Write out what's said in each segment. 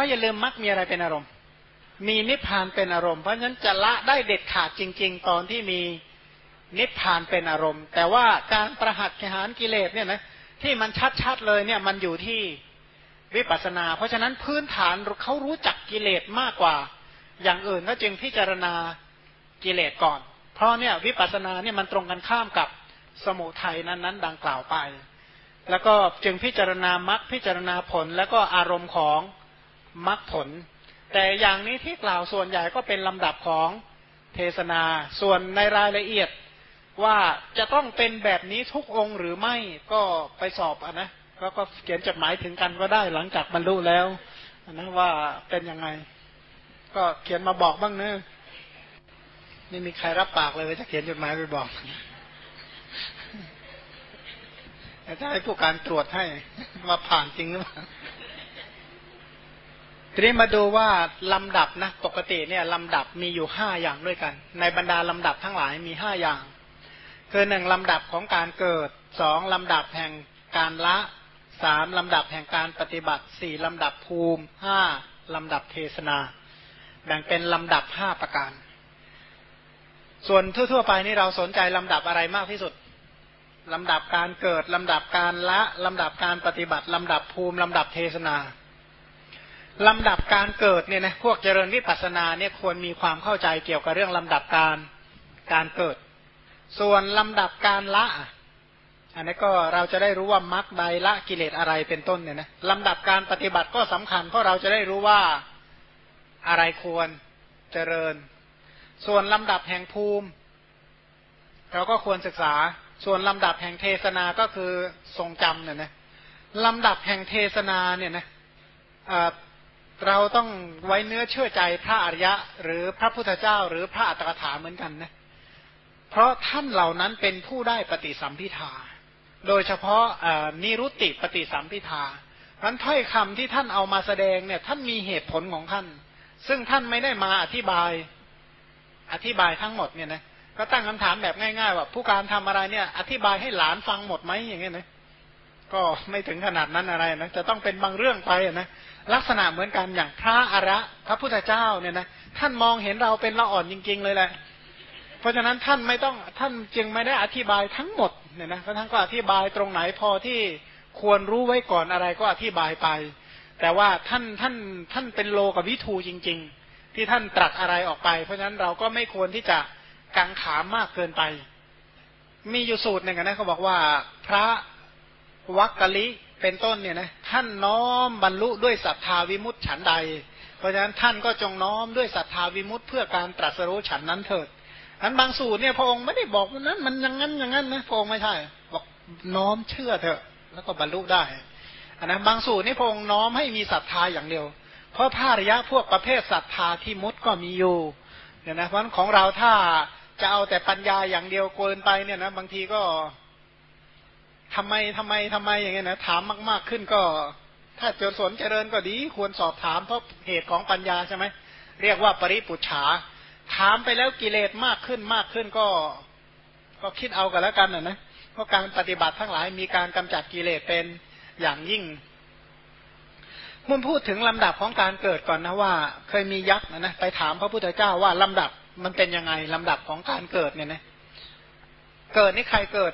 ราะอย่าลืมมรรคมีอะไรเป็นอารมณ์ มีนิพพานเป็นอารมณ์เพราะฉะนั้นจะละได้เด็ดขาดจริง ๆ ตอนที่มีนิพพานเป็นอารมณ์ แต่ว่าการประหัตหารกิเลสเนี่ยนะที่มันชัดๆเลยเนี่ยมันอยู่ที่วิปัสนา เพราะฉะนั้นพื้นฐานเขารู้จักกิเลสมากกว่า อย่างอื่นก็จึงพิจารณากิเลสก่อน เพราะเนี่ยวิปัสนาเนี่ยมันตรงกันข้ามกับสมุทัยนั้นๆ ดังกล่าวไป แล้วก็จึงพิจารณามรรคพิจารณาผลแล้วก็อารมณ์ของ มรรคผล แต่อย่างนี้ที่กล่าวส่วนใหญ่ก็เป็นลำดับของเทศนา ส่วนในรายละเอียดว่าจะต้องเป็นแบบนี้ทุกองค์หรือไม่ก็ไปสอบอะนะแล้วก็เขียนจดหมายถึงกันก็ได้หลังจากบรรลุแล้วนะว่าเป็นยังไง ก็เขียนมาบอกบ้างเนอะไม่มีใครรับปากเลยว่าจะเขียนจดหมายไปบอกจะให้ผู้การตรวจให้ว่าผ่านจริงหรือเปล่า ทีนี้มาดูว่าลำดับนะปกติเนี่ยลำดับมีอยู่ห้าอย่างด้วยกัน ในบรรดาลำดับทั้งหลายมีห้าอย่าง คือหนึ่งลำดับของการเกิดสองลำดับแห่งการละสามลำดับแห่งการปฏิบัติสี่ลำดับภูมิห้าลำดับเทศนา แบ่งเป็นลำดับห้าประการ ส่วนทั่วๆไปนี่เราสนใจลำดับอะไรมากที่สุดลำดับการเกิดลำดับการละลำดับการปฏิบัติลำดับภูมิลำดับเทศนา ลำดับการเกิดเนี่ยนะพวกเจริญวิปัสสนาเนี่ยควรมีความเข้าใจเกี่ยวกับเรื่องลำดับการการเกิด ส่วนลำดับการละ อันนี้ก็เราจะได้รู้ว่ามรรคใดละกิเลสอะไรเป็นต้นเนี่ยนะลำดับการปฏิบัติก็สำคัญ เพราะเราจะได้รู้ว่าอะไรควรเจริญ ส่วนลำดับแห่งภูมิ เราก็ควรศึกษา ส่วนลำดับแห่งเทศนาก็คือทรงจำเนี่ยนะลำดับแห่งเทศนาเนี่ยนะ เราต้องไว้เนื้อเชื่อใจพระอริยะ หรือพระพุทธเจ้า หรือพระอัตถกถาเหมือนกันนะ เพราะท่านเหล่านั้นเป็นผู้ได้ปฏิสัมพิทา โดยเฉพาะนิรุตติปฏิสัมพิทานั้นถ้อยคำที่ท่านเอามาแสดงเนี่ยท่านมีเหตุผลของท่าน ซึ่งท่านไม่ได้มาอธิบาย อธิบายทั้งหมดเนี่ยนะก็ตั้งคำถามแบบง่ายๆว่าผู้การทำอะไรเนี่ย อธิบายให้หลานฟังหมดไหมอย่างเงี้ยนะ ก็ไม่ถึงขนาดนั้นอะไรนะจะต้องเป็นบางเรื่องไปนะลักษณะเหมือนกันอย่างพระอระพระพุทธเจ้าเนี่ยนะท่านมองเห็นเราเป็นละอ่อนจริง ๆ เลยแหละเพราะฉะนั้นท่านไม่ต้องท่านจึงไม่ได้อธิบายทั้งหมดเนี่ยนะท่านก็อธิบายตรงไหนพอที่ควรรู้ไว้ก่อนอะไรก็อธิบายไป แต่ว่าท่านท่านท่านเป็นโลกับวิทูจริง ๆ ที่ท่านตรัสอะไรออกไป เพราะฉะนั้นเราก็ไม่ควรที่จะกังขามมากเกินไป มีอยู่สูตรหนึ่งนะเขาบอกว่าพระ วักกะลิเป็นต้นเนี่ยนะท่านน้อมบรรลุด้วยศรัทธาวิมุตติฉันใด เพราะฉะนั้นท่านก็จงน้อมด้วยศรัทธาวิมุตติเพื่อการตรัสรู้ฉันนั้นเถิดอันบางสูตรเนี่ยพระองค์ไม่ได้บอกว่านั้นมันอย่างนั้นอย่างนั้นนะพระองค์ไม่ใช่ บอกน้อมเชื่อเถอะ แล้วก็บรรลุได้อันนั้นบางสูตรนี่พระองค์น้อมให้มีศรัทธาอย่างเดียว เพราะพระระยะพวกประเภทศรัทธาที่มุดก็มีอยู่เนี่ยนะเพราะของเราถ้าจะเอาแต่ปัญญาอย่างเดียวเกินไปเนี่ยนะบางทีก็ ทำไมทำไมทำไมอย่างเงี้ยนะถามมาก ๆขึ้นก็ ถ้าเจอสนเจริญก็ดี ควรสอบถามเพราะเหตุของปัญญาใช่ไหมเรียกว่าปริปุจฉา ถามไปแล้วกิเลสมากขึ้นมากขึ้นก็ ก็คิดเอากันแล้วกันนะนะเพราะการปฏิบัติทั้งหลายมีการกำจัดกิเลสเป็นอย่างยิ่งมุนพูดถึงลำดับของการเกิดก่อนนะว่า เคยมียักษ์นะนะไปถามพระพุทธเจ้าว่าลำดับมันเป็นยังไงลำดับของการเกิดเนี่ยนะเกิดนี่ใครเกิด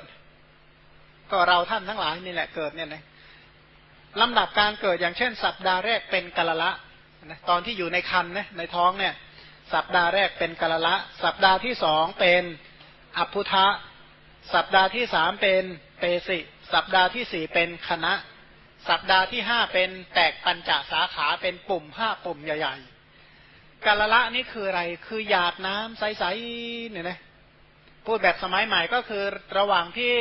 ก็เราท่านทั้งหลายนี่แหละเกิดเนี่ยนะลำดับการเกิดอย่างเช่น สัปดาห์แรกเป็นกะละละนะตอนที่อยู่ในคันนะในท้องเนี่ย สัปดาห์แรกเป็นกะละละ สัปดาห์ที่สองเป็นอภุทะสัปดาห์ที่สามเป็นเปสิ สัปดาห์ที่สี่เป็นคณะ สัปดาห์ที่ห้าเป็นแตกปัญจสาขาเป็นปุ่มห้าปุ่มใหญ่ๆกะละละนี่คืออะไร คือหยาดน้ำใสๆเนี่ยนะพูดแบบสมัยใหม่ก็คือระหว่างที่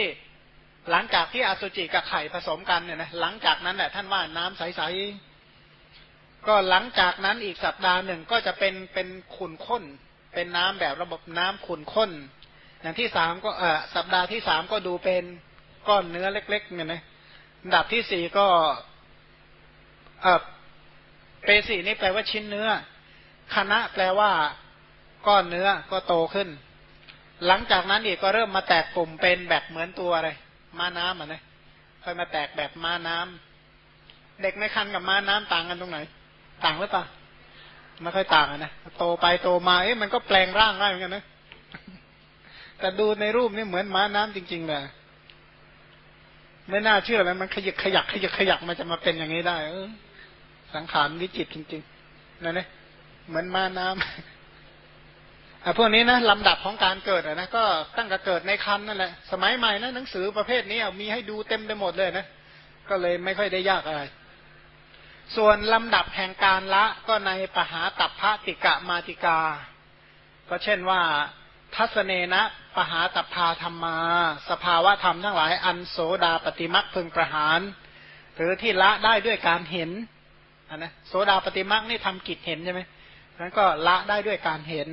หลังจากที่อสุจิกับไข่ผสมกันเนี่ยนะหลังจากนั้นแหละท่านว่าน้ำใสๆก็หลังจากนั้นอีกสัปดาห์หนึ่งก็จะเป็นเป็นขุ่นข้น เป็นน้ำแบบระบบน้ำขุ่นข้น อย่างที่สามก็เออสัปดาห์ที่สามก็ดูเป็นก้อนเนื้อเล็กๆเนี่ยนะดับที่สี่ก็เออเปสีนี่แปลว่าชิ้นเนื้อคณะแปลว่าก้อนเนื้อก็โตขึ้น หลังจากนั้นอีกก็เริ่มมาแตกกลุ่มเป็นแบบเหมือนตัวอะไร ม้าน้ำอะนะค่อยมาแตกแบบม้าน้ำเด็กในคันกับม้าน้ำต่างกันตรงไหน ต่างหรือเปล่าไม่ค่อยต่างนะโตไปโตมาเอ๊ะมันก็แปลงร่างได้เหมือนกันนะแต่ดูในรูปนี่เหมือนม้าน้ำจริงๆเลยไม่น่าเชื่อเลยมันขยักขยักขยักขยักมันจะมาเป็นอย่างนี้ได้ เออ สังขารวิจิตจริงๆนั่นเนี่ยเหมือนม้าน้ำอะ พวกนี้นะลำดับของการเกิดอะนะก็ตั้งแต่เกิดในคันนั่นแหละสมัยใหม่นะหนังสือประเภทนี้มีให้ดูเต็มไปหมดเลยนะก็เลยไม่ค่อยได้ยากอะไร ส่วนลำดับแห่งการละก็ในปหาตัพพติกะมาติกา ก็เช่นว่าทัศเนนะปหาตัพาธรรมา สภาวะธรรมทั้งหลายอันโสดาปฏิมักพึงประหารหรือที่ละได้ด้วยการเห็นนนะโสดาปฏิมักนี่ทำกิจเห็นใช่ไหมนั้นก็ละได้ด้วยการเห็น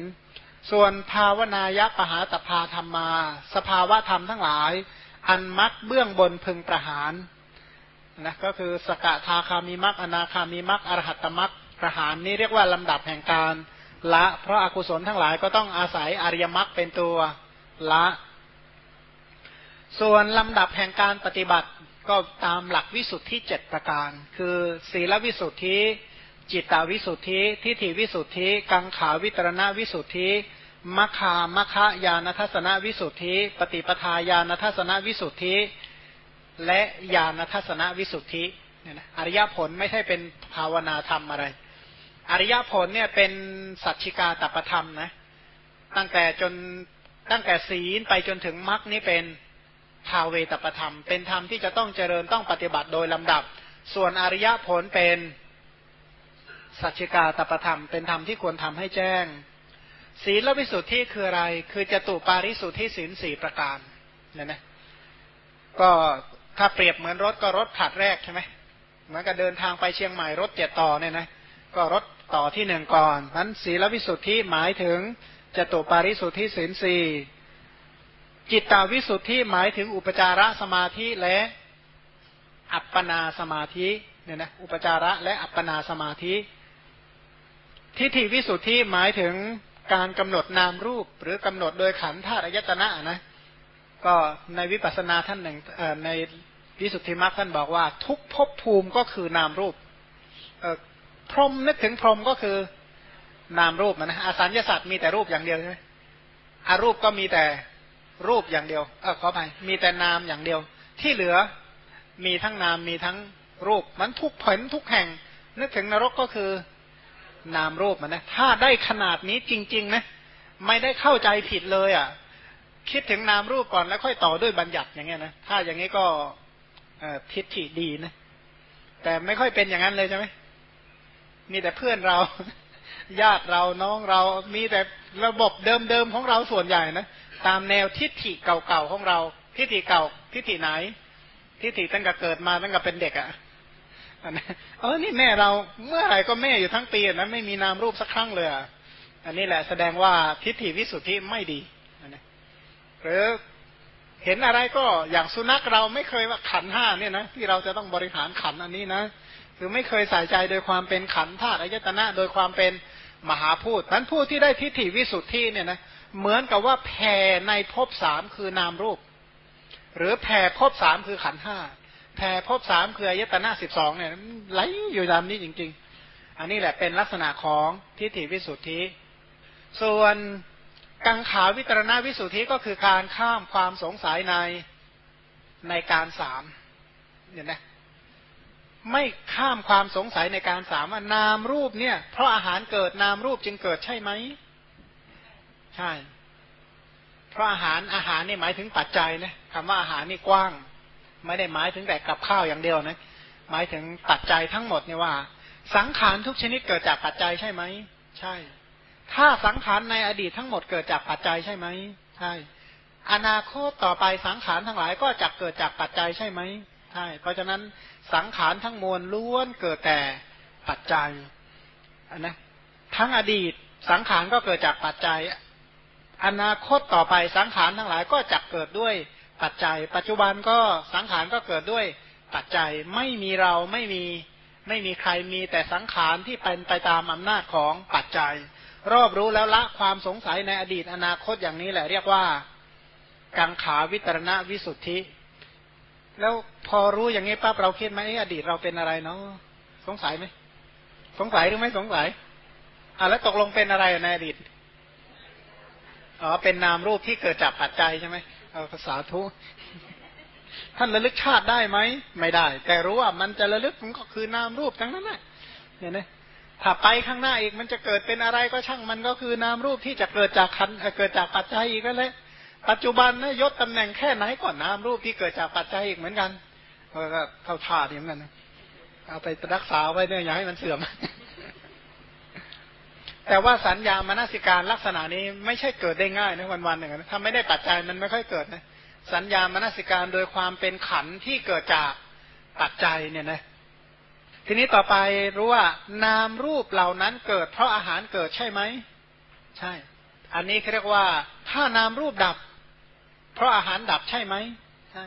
ส่วนภาวนายะปหาตภาธรรมา สภาวะธรรมทั้งหลาย อันมักเบื้องบนพึงประหารนะก็คือสกทาคามีมักอนาคามีมักอรหัตมักประหารนี่เรียกว่าลำดับแห่งการละ เพราะอากุศลทั้งหลายก็ต้องอาศัยอริยมรรคเป็นตัวละ ส่วนลำดับแห่งการปฏิบัติก็ตามหลักวิสุทธิเจ็ดประการ คือ ศีลวิสุทธิ จิตตวิสุทธิ ทิฏฐิวิสุทธิ กังขาวิตรณวิสุทธิมัคคามัคคายานทัศนวิสุทธิ ปฏิปทาญาณทัศนวิสุทธิ และญาณทัศนวิสุทธิเนี่ยนะอริยผลไม่ใช่เป็นภาวนาธรรมอะไร อริยผลเนี่ยเป็นสัจฉิกาตประธรรมนะ ตั้งแต่จนตั้งแต่ศีลไปจนถึงมรรคนี้เป็นภาเวตประธรรม เป็นธรรมที่จะต้องเจริญต้องปฏิบัติโดยลำดับ ส่วนอริยผลเป็น สัจจิกาตประธรรมเป็นธรรมที่ควรทำให้แจ้ง ศีลวิสุทธิคืออะไร คือจตุปาริสุทธิศีลสี่ประการเนี่ยนะก็ถ้าเปรียบเหมือนรถก็รถผัดแรกใช่ไหมเหมือนกับเดินทางไปเชียงใหม่รถเจ็ดต่อเนี่ยนะก็รถต่อที่หนึ่งก่อนนั้นศีลวิสุทธิหมายถึงจตุปาริสุทธิศีลสี่จิตตาวิสุทธิหมายถึงอุปจาระสมาธิและอัปปนาสมาธิเนี่ยนะอุปจาระและอัปปนาสมาธิ ทิฏฐิวิสุทธิหมายถึงการกำหนดนามรูป หรือกำหนดโดยขันธ์ธาตุอายตนะนะ ก็ในวิปัสสนาท่านหนึ่งในวิสุทธิมรรคท่านบอกว่า ทุกภพภูมิก็คือนามรูปพรหมนึกถึงพรหมก็คือนามรูปนะอาสัญญาสัตว์มีแต่รูปอย่างเดียวใช่ไหมอารูปก็มีแต่รูปอย่างเดียว เออขอไปมีแต่นามอย่างเดียว ที่เหลือมีทั้งนามมีทั้งรูป มันทุกผลทุกแห่ง นึกถึงนรกก็คือ นามรูปมันนะ ถ้าได้ขนาดนี้จริง ๆ นะ ไม่ได้เข้าใจผิดเลยอะ คิดถึงนามรูปก่อนแล้วค่อยต่อด้วยบัญญัติอย่างเงี้ยนะ ถ้าอย่างนี้ก็ทิฏฐิดีนะ แต่ไม่ค่อยเป็นอย่างนั้นเลยใช่ไหมมีแต่เพื่อนเรา ญาติเราน้องเรา มีแต่ระบบเดิมๆของเราส่วนใหญ่นะ ตามแนวทิฏฐิเก่าๆของเรา ทิฏฐิเก่าทิฏฐิไหน ทิฏฐิตั้งแต่เกิดมาตั้งแต่เป็นเด็กอะ่ะ เออนี่แม่เราเมื่อไหร่ก็แม่อยู่ทั้งปีนะไม่มีนามรูปสักครั้งเลยอันนี้แหละแสดงว่าทิฏฐิวิสุทธิไม่ดีหรือเห็นอะไรก็อย่างสุนัขเราไม่เคยว่าขันห้าเนี่ยนะที่เราจะต้องบริหารขันอันนี้นะคือไม่เคยใส่ใจโดยความเป็นขันธาตุอายตนะ โดยความเป็นมหาพูดนั้นผู้ที่ได้ทิฏฐิวิสุทธิเนี่ยนะเหมือนกับว่าแผ่ในภพสามคือนามรูป หรือแผ่ภพสามคือขันห้า แผ่ภพสามคืออายตนะสิบสองเนี่ยไหลอยู่ตามนี้จริง ๆ อันนี้แหละเป็นลักษณะของทิฏฐิวิสุทธิ ส่วนกังขาวิตรณวิสุทธิก็คือการข้ามความสงสัยในในการสามเนี่ยนะไม่ข้ามความสงสัยในการสามว่านามรูปเนี่ย เพราะอาหารเกิดนามรูปจึงเกิดใช่ไหมใช่ เพราะอาหารอาหารนี่หมายถึงปัจจัยนะคำว่าอาหารนี่กว้าง ไม่ได้หมายถึงแต่กับข้าวอย่างเดียวนะ หมายถึงปัจจัยทั้งหมดเนี่ยว่า สังขารทุกชนิดเกิดจากปัจจัยใช่ไหม ใช่ ถ้าสังขารในอดีตทั้งหมดเกิดจากปัจจัยใช่ไหม ใช่ อนาคตต่อไปสังขารทั้งหลายก็จะเกิดจากปัจจัยใช่ไหม ใช่ เพราะฉะนั้นสังขารทั้งมวลล้วนเกิดแต่ปัจจัยนนะ ทั้งอดีตสังขารก็เกิดจากปัจจัย อนาคตต่อไปสังขารทั้งหลายก็จะเกิดด้วย ปัจจัย ปัจจุบันก็สังขารก็เกิดด้วยปัจจัยไม่มีเราไม่มีไม่มีใครมีแต่สังขารที่เป็นไปตามอำนาจของปัจจัย รอบรู้แล้วละความสงสัยในอดีตอนาคตอย่างนี้แหละเรียกว่า กังขาวิตรณวิสุทธิ แล้วพอรู้อย่างนี้ปั๊บเราคิดไหมอดีตเราเป็นอะไรเนาะสงสัยไหมสงสัยหรือไม่สงสัยอ่าแล้วตกลงเป็นอะไรในอดีตอ๋อเป็นนามรูปที่เกิดจากปัจจัยใช่ไหม เอาภาษาทุท่านระลึกชาติได้ไหมไม่ได้ แต่รู้ว่ามันจะระลึกมันก็คือนามรูปทั้งนั้นแหละเนี่ยนะถ้าไปข้างหน้าอีกมันจะเกิดเป็นอะไรก็ช่างมันก็คือนามรูปที่จะเกิดจากขันเกิดจากปัจจัยอีกนั่นแหละปัจจุบันนะยศตำแหน่งแค่ไหนก่อนนามรูปที่เกิดจากปัจจัยอีกเหมือนกันก็เข้าท่าดีเหมือนกันเอาไปรักษาไว้เนี่ยอย่าให้มันเสื่อม แต่ว่าสัญญามนสิการลักษณะนี้ไม่ใช่เกิดได้ง่ายนะวันๆหนึ่งนะถ้าไม่ได้ปัจจัยมันไม่ค่อยเกิดนะสัญญามนสิการโดยความเป็นขันที่เกิดจากปัจจัยเนี่ยนะทีนี้ต่อไปรู้ว่านามรูปเหล่านั้นเกิดเพราะอาหารเกิดใช่ไหม ใช่ อันนี้เขาเรียกว่าถ้านามรูปดับ เพราะอาหารดับใช่ไหมใช่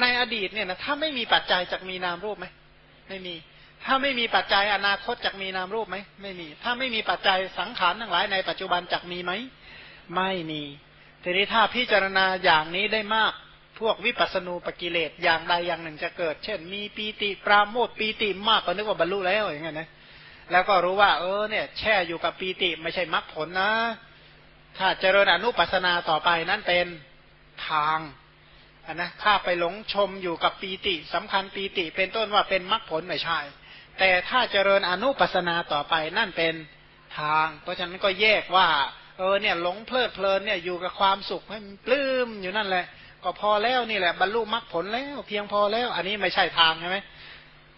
ในอดีตเนี่ยนะถ้าไม่มีปัจจัยจะมีนามรูปไหมไม่มี ถ้าไม่มีปัจจัยอนาคตจะมีนามรูปไหมไม่มี ถ้าไม่มีปัจจัยสังขารทั้งหลายในปัจจุบันจะมีไหมไม่มีทีนี้ถ้าพิจารณาอย่างนี้ได้มากพวกวิปัสสนูปกิเลสอย่างใดอย่างหนึ่งจะเกิด เช่น มีปีติปราโมทปีติมากก็นึกว่าบรรลุแล้วอย่างเงี้ยนะแล้วก็รู้ว่า เออเนี่ย แช่อยู่กับปีติไม่ใช่มรรคผลนะ ถ้าเจริญอนุปัสนาต่อไปนั่นเป็นทางนนะข้าไปหลงชมอยู่กับปีติสำคัญปีติเป็นต้นว่าเป็นมรรคผลไม่ใช่ แต่ถ้าเจริญอนุปัสนาต่อไปนั่นเป็นทาง เพราะฉะนั้นก็แยกว่า เออเนี่ยหลงเพลิดเพลินเนี่ยอยู่กับความสุขให้มันปลื้มอยู่นั่นแหละ ก็พอแล้วนี่แหละบรรลุมรรคผลแล้ว เพียงพอแล้ว อันนี้ไม่ใช่ทางใช่ไหม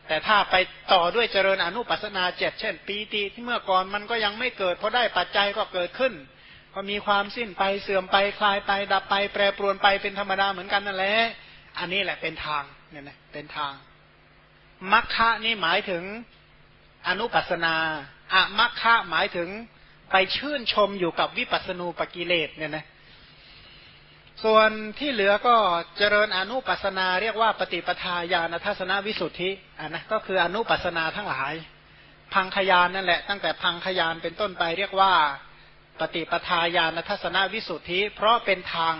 แต่ถ้าไปต่อด้วยเจริญอนุปัสนาเจ็ดเช่น ปีติที่เมื่อก่อนมันก็ยังไม่เกิดพอได้ปัจจัยก็เกิดขึ้นพอมีความสิ้นไปเสื่อมไปคลายไป ดับไป แปรปรวนไปเป็นธรรมดาเหมือนกันนั่นแหละอันนี้แหละเป็นทางเนี่ยนะเป็นทาง มัคคะนี่หมายถึงอนุปัสนาอะมัคคะหมายถึงไปชื่นชมอยู่กับวิปัสนูปกิเลสเนี่ยนะส่วนที่เหลือก็เจริญอนุปัสนา เรียกว่าปฏิปทาญาณทัศนวิสุทธิอะนะก็คืออนุปัสนาทั้งหลาย พังขยานนั่นแหละ ตั้งแต่พังขยานเป็นต้นไปเรียกว่าปฏิปทาญาณทัศนวิสุทธิ เพราะเป็นทาง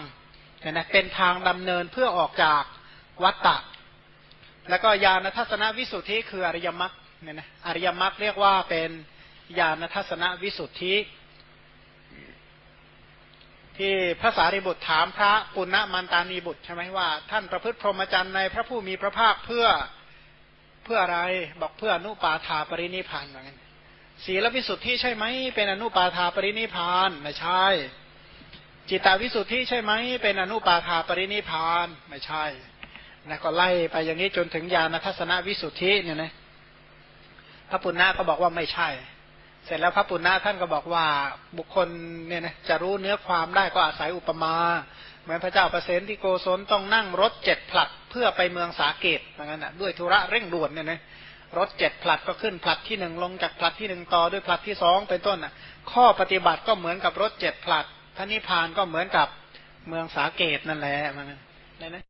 เนี่ยนะเป็นทางดำเนินเพื่อออกจากวัตตะ แล้วก็ญาณทัศนวิสุทธิคืออริยมรรคเนี่ยนะอริยมรรคเรียกว่าเป็นญาณทัศนวิสุทธิ ที่พระสารีบุตรถามพระปุณณมันตานีบุตรใช่ไหมว่า ท่านประพฤติพรหมจรรย์ในพระผู้มีพระภาคเพื่อเพื่ออะไรบอกเพื่ออนุปาทาปรินิพานเหมือนกันศีลวิสุทธิใช่ไหมเป็นอนุปาทาปรินิพานไม่ใช่ จิตาวิสุทธิใช่ไหมเป็นอนุปาทาปรินิพานไม่ใช่ นะก็ไล่ไปอย่างนี้จนถึงญาณทัศนวิสุทธิเนี่ยนะพระปุณณะก็บอกว่าไม่ใช่ เสร็จแล้วพระปุณณะท่านก็บอกว่าบุคคลเนี่ยนะจะรู้เนื้อความได้ก็อาศัยอุปมาเหมือนพระเจ้าประเสนที่โกศลต้องนั่งรถเจ็ดผลัดเพื่อไปเมืองสาเกตเหมือนกันนะด้วยธุระเร่งด่วนเนี่ยนะรถเจ็ดผลัดก็ขึ้นผลัดที่หนึ่งลงจากผลัดที่หนึ่งต่อด้วยผลัดที่สองเป็นต้นอะข้อปฏิบัติก็เหมือนกับรถเจ็ดผลัดพระนิพพานก็เหมือนกับเมืองสาเกตนั่นแหละมันนะ